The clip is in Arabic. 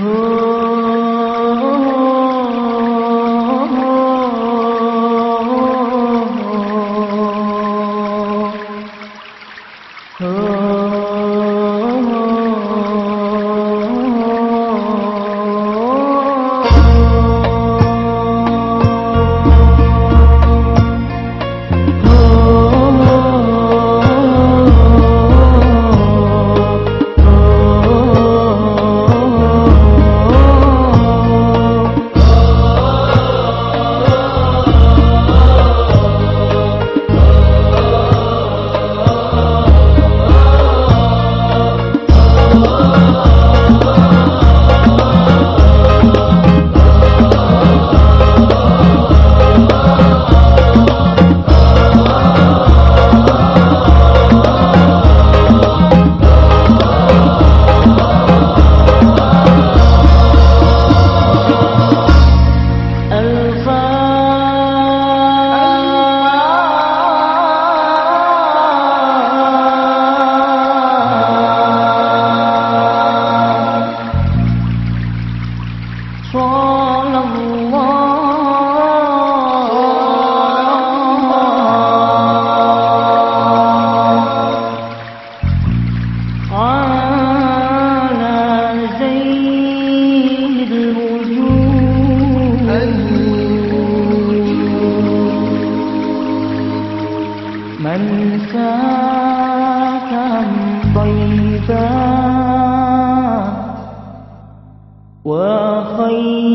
Oh. على الله. على زين الوجود. من ساكن وخير